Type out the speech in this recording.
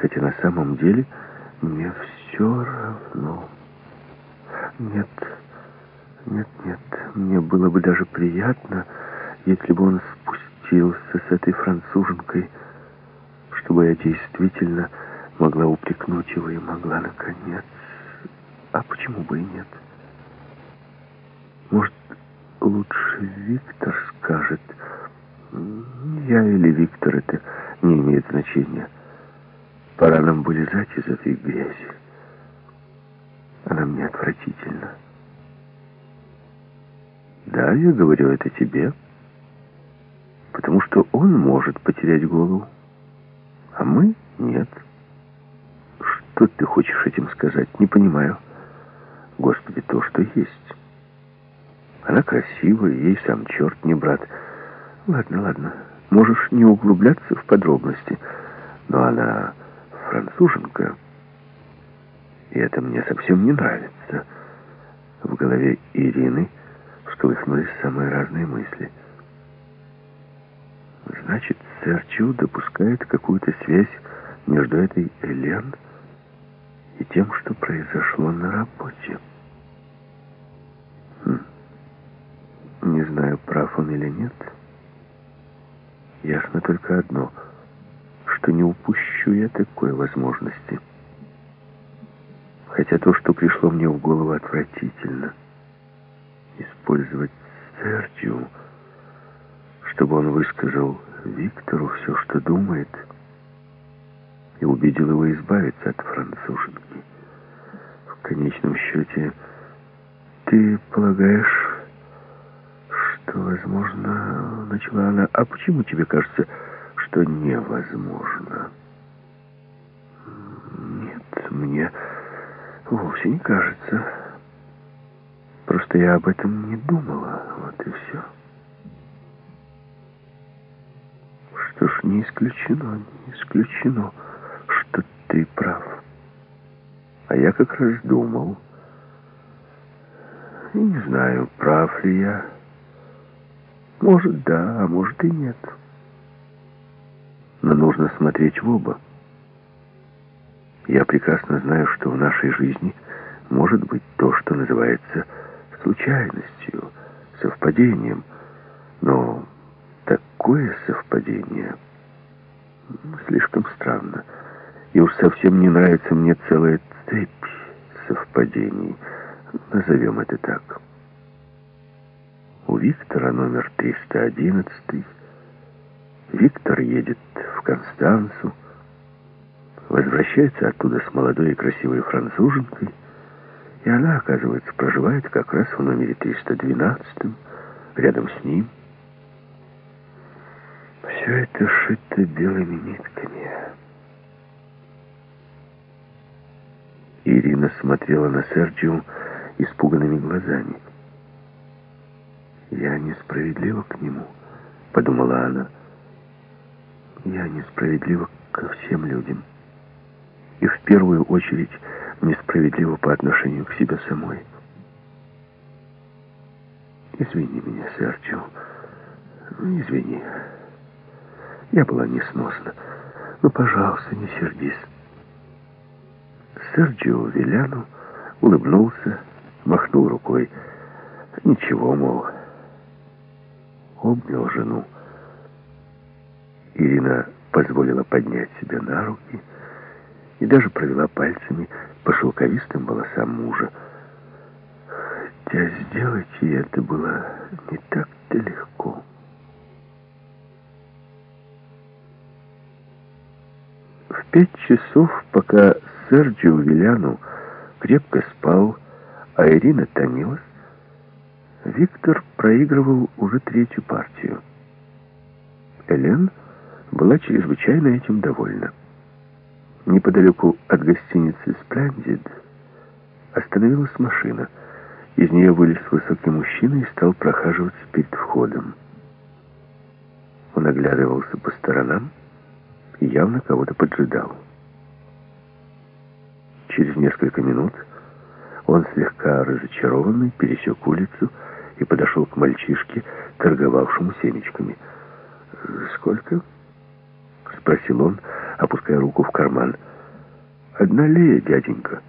Хотя на самом деле мне все равно. Нет, нет, нет, мне было бы даже приятно, если бы он спустился с этой француженкой, чтобы я действительно могла упрекнуть его и могла, наконец. А почему бы и нет? Может, лучше Виктор скажет. Я или Виктор, это не имеет значения. Пора нам вылезать из этой грязи. Она мне отвратительна. Да, я говорю это тебе, потому что он может потерять голову, а мы нет. Что ты хочешь этим сказать? Не понимаю. Господи, то, что есть. Она красивая, ей сам черт не брат. Ладно, ладно, можешь не углубляться в подробности, но она француженка, и это мне совсем не нравится. В голове Ирины всколыхнулись самые разные мысли. Значит, Серчу допускает какую-то связь между этой Элен и тем, что произошло на работе. Хм. Не знаю, прав он или нет. Ясно только одно, что не упущу я такой возможности. Хотя то, что пришло мне в голову, отвратительно. Использовать Серджио, чтобы он высказал Виктору все, что думает, и убедил его избавиться от француженки. В конечном счете, ты полагаешь, что, возможно, начала она, а почему тебе кажется, что невозможно? Нет, мне вовсе не кажется. Просто я об этом не думала, вот и все. Что ж, не исключено, не исключено, что ты прав. А я как раз думал. И не знаю, прав ли я. Может, да, а может и нет. Но нужно смотреть в оба. Я прекрасно знаю, что в нашей жизни может быть то, что называется случайностью, совпадением. Но такое совпадение слишком странно. И уж совсем не нравится мне целая цепь совпадений. Назовем это так. У Виктора номер 311. Виктор едет в Констанцу, возвращается оттуда с молодой и красивой француженкой, и она, оказывается, проживает как раз в номере 312, рядом с ним. Все это шито белыми нитками. Ирина смотрела на Серджио испуганными глазами. «Я несправедлива к нему», — подумала она. «Я несправедлива ко всем людям. И в первую очередь несправедлива по отношению к себе самой. Извини меня, Серджио. Извини. Я была несносна. Ну, пожалуйста, не сердись». Серджио Виляну улыбнулся, махнул рукой. «Ничего, мол» обнял жену. Ирина позволила поднять себя на руки и даже провела пальцами по шелковистым волосам мужа. Хотя сделать ей это было не так-то легко. В пять часов, пока Серджио Виляну крепко спал, а Ирина томилась, Виктор проигрывал уже третью партию. Элен была чрезвычайно этим довольна. Неподалеку от гостиницы «Сплендид» остановилась машина. Из нее вылез высокий мужчина и стал прохаживаться перед входом. Он оглядывался по сторонам и явно кого-то поджидал. Через несколько минут он, слегка разочарованный, пересек улицу и подошел к мальчишке, торговавшему семечками. «Сколько?» — спросил он, опуская руку в карман. «Одна лея, дяденька».